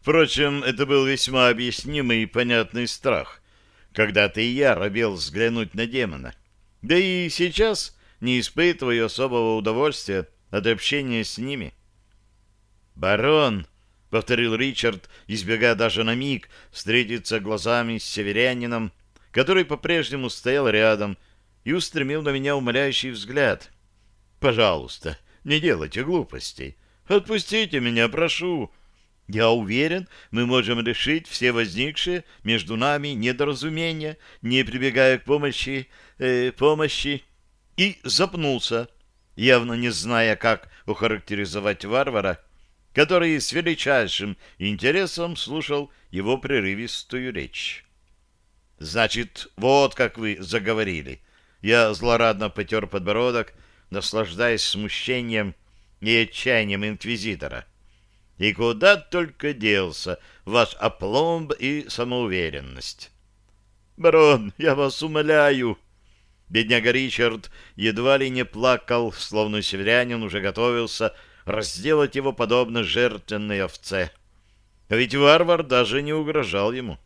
Впрочем, это был весьма объяснимый и понятный страх. Когда-то и я робел взглянуть на демона. Да и сейчас не испытываю особого удовольствия от общения с ними. «Барон!» — повторил Ричард, избегая даже на миг встретиться глазами с северянином, который по-прежнему стоял рядом и устремил на меня умоляющий взгляд. «Пожалуйста, не делайте глупостей. Отпустите меня, прошу. Я уверен, мы можем решить все возникшие между нами недоразумения, не прибегая к помощи... Э, помощи...» И запнулся, явно не зная, как охарактеризовать варвара, который с величайшим интересом слушал его прерывистую речь. «Значит, вот как вы заговорили». Я злорадно потер подбородок, наслаждаясь смущением и отчаянием инквизитора. И куда только делся ваш опломб и самоуверенность. «Барон, я вас умоляю!» Бедняга Ричард едва ли не плакал, словно северянин уже готовился разделать его подобно жертвенной овце. А ведь варвар даже не угрожал ему.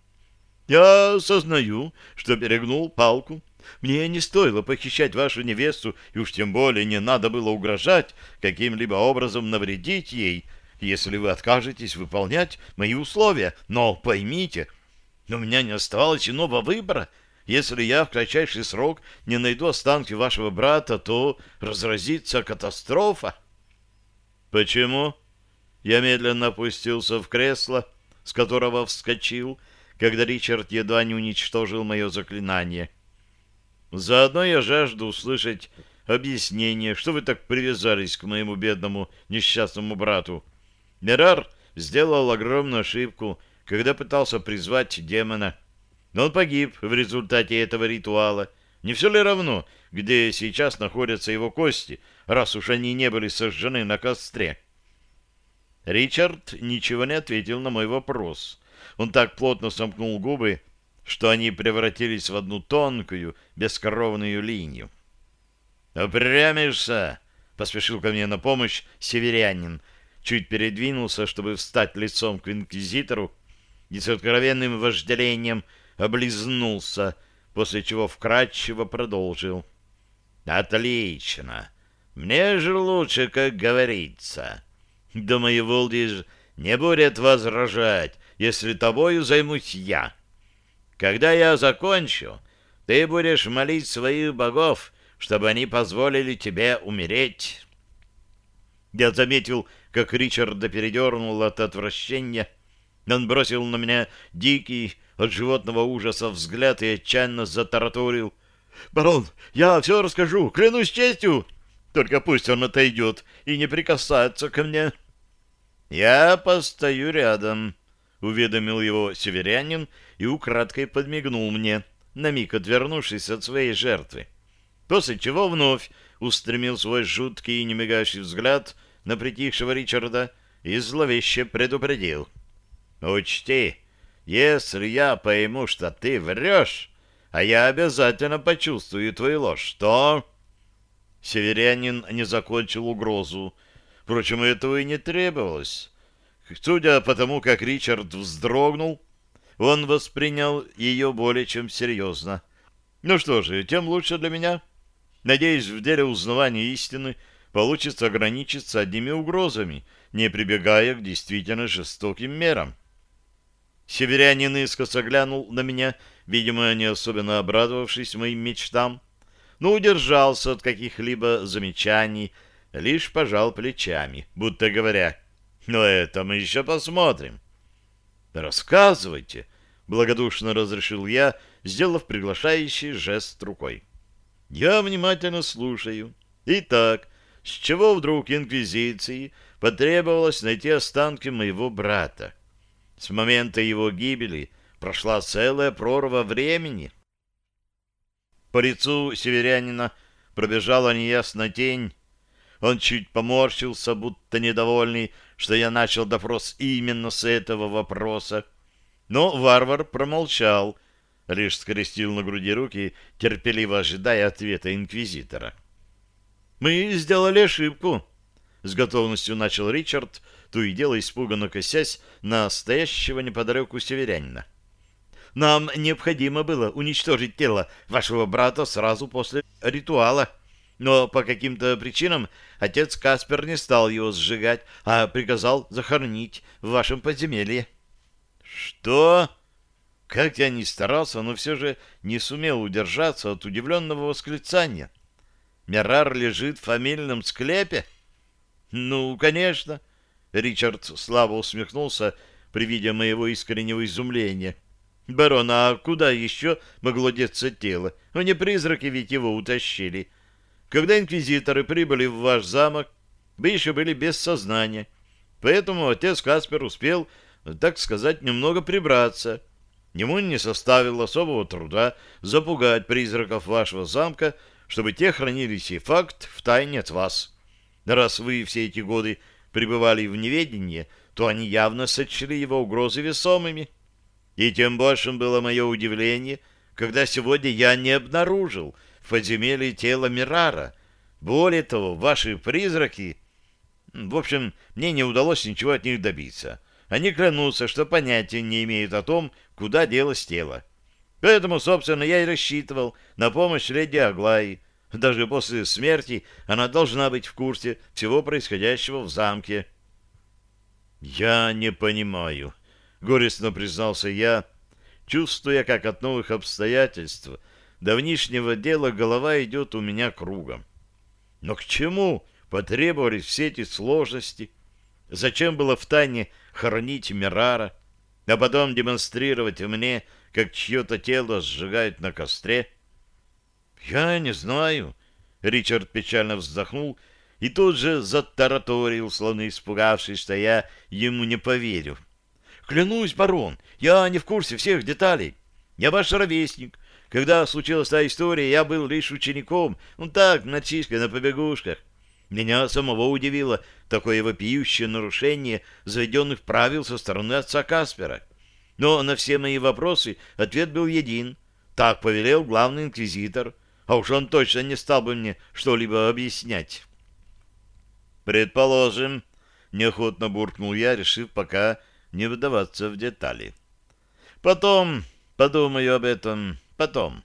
«Я сознаю, что перегнул палку. Мне не стоило похищать вашу невесту, и уж тем более не надо было угрожать, каким-либо образом навредить ей, если вы откажетесь выполнять мои условия. Но поймите, у меня не оставалось иного выбора. Если я в кратчайший срок не найду останки вашего брата, то разразится катастрофа. Почему? Я медленно опустился в кресло, с которого вскочил, когда Ричард едва не уничтожил мое заклинание. Заодно я жажду услышать объяснение, что вы так привязались к моему бедному несчастному брату. Мерар сделал огромную ошибку, когда пытался призвать демона. Но он погиб в результате этого ритуала. Не все ли равно, где сейчас находятся его кости, раз уж они не были сожжены на костре? Ричард ничего не ответил на мой вопрос. Он так плотно сомкнул губы, что они превратились в одну тонкую, бескровную линию. «Упрямишься!» — поспешил ко мне на помощь северянин, чуть передвинулся, чтобы встать лицом к инквизитору, и с откровенным вожделением облизнулся, после чего вкратчиво продолжил. «Отлично! Мне же лучше, как говорится. Думаю, Волдиж не будет возражать, если тобою займусь я. Когда я закончу, ты будешь молить своих богов, чтобы они позволили тебе умереть». Я заметил, как Ричарда передернул от отвращения. Он бросил на меня дикий от животного ужаса взгляд и отчаянно затараторил. «Барон, я все расскажу, клянусь честью! Только пусть он отойдет и не прикасается ко мне!» «Я постою рядом», — уведомил его северянин и украдкой подмигнул мне, на миг отвернувшись от своей жертвы. После чего вновь устремил свой жуткий и немигающий взгляд на притихшего Ричарда и зловеще предупредил. «Учти, если я пойму, что ты врешь, а я обязательно почувствую твою ложь, то...» Северянин не закончил угрозу. Впрочем, этого и не требовалось. Судя по тому, как Ричард вздрогнул, он воспринял ее более чем серьезно. Ну что же, тем лучше для меня. Надеюсь, в деле узнавания истины получится ограничиться одними угрозами, не прибегая к действительно жестоким мерам. Северянин искоса глянул на меня, видимо, не особенно обрадовавшись моим мечтам, но удержался от каких-либо замечаний, лишь пожал плечами, будто говоря, «Но это мы еще посмотрим». «Рассказывайте», — благодушно разрешил я, сделав приглашающий жест рукой. «Я внимательно слушаю. Итак, с чего вдруг инквизиции потребовалось найти останки моего брата? С момента его гибели прошла целая прорва времени. По лицу северянина пробежала неясная тень. Он чуть поморщился, будто недовольный, что я начал допрос именно с этого вопроса. Но варвар промолчал, лишь скрестил на груди руки, терпеливо ожидая ответа инквизитора. — Мы сделали ошибку, — с готовностью начал Ричард, то и дело испуганно косясь на стоящего неподалеку северянина. «Нам необходимо было уничтожить тело вашего брата сразу после ритуала, но по каким-то причинам отец Каспер не стал его сжигать, а приказал захоронить в вашем подземелье». «Что?» Как я ни старался, но все же не сумел удержаться от удивленного восклицания. «Мерар лежит в фамильном склепе?» «Ну, конечно!» Ричард слабо усмехнулся при виде моего искреннего изумления. «Барон, а куда еще могло деться тело? Не призраки ведь его утащили. Когда инквизиторы прибыли в ваш замок, вы еще были без сознания. Поэтому отец Каспер успел, так сказать, немного прибраться. Ему не составило особого труда запугать призраков вашего замка, чтобы те хранили сей факт в тайне от вас. Раз вы все эти годы пребывали в неведении, то они явно сочли его угрозы весомыми. И тем большим было мое удивление, когда сегодня я не обнаружил в подземелье тело Мирара. Более того, ваши призраки... В общем, мне не удалось ничего от них добиться. Они клянутся, что понятия не имеют о том, куда делось тело. Поэтому, собственно, я и рассчитывал на помощь леди Аглаи, даже после смерти она должна быть в курсе всего происходящего в замке. «Я не понимаю», — горестно признался я, чувствуя, как от новых обстоятельств давнишнего дела голова идет у меня кругом. Но к чему потребовались все эти сложности? Зачем было втайне хоронить Мирара, а потом демонстрировать мне, как чье-то тело сжигают на костре? — «Я не знаю». Ричард печально вздохнул и тут же затараторил, словно испугавшись, что я ему не поверю. «Клянусь, барон, я не в курсе всех деталей. Я ваш ровесник. Когда случилась та история, я был лишь учеником, ну так, мальчишкой на побегушках. Меня самого удивило такое вопиющее нарушение заведенных правил со стороны отца Каспера. Но на все мои вопросы ответ был един. Так повелел главный инквизитор а уж он точно не стал бы мне что-либо объяснять. «Предположим», — неохотно буркнул я, решив пока не выдаваться в детали. «Потом подумаю об этом, потом.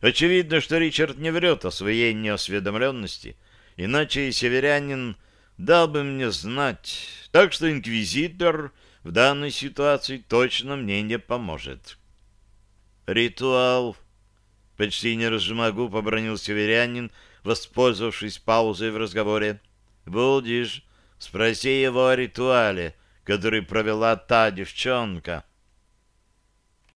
Очевидно, что Ричард не врет о своей неосведомленности, иначе северянин дал бы мне знать, так что инквизитор в данной ситуации точно мне не поможет». «Ритуал», Почти не разжимая губ, обронил северянин, воспользовавшись паузой в разговоре. «Будешь, спроси его о ритуале, который провела та девчонка».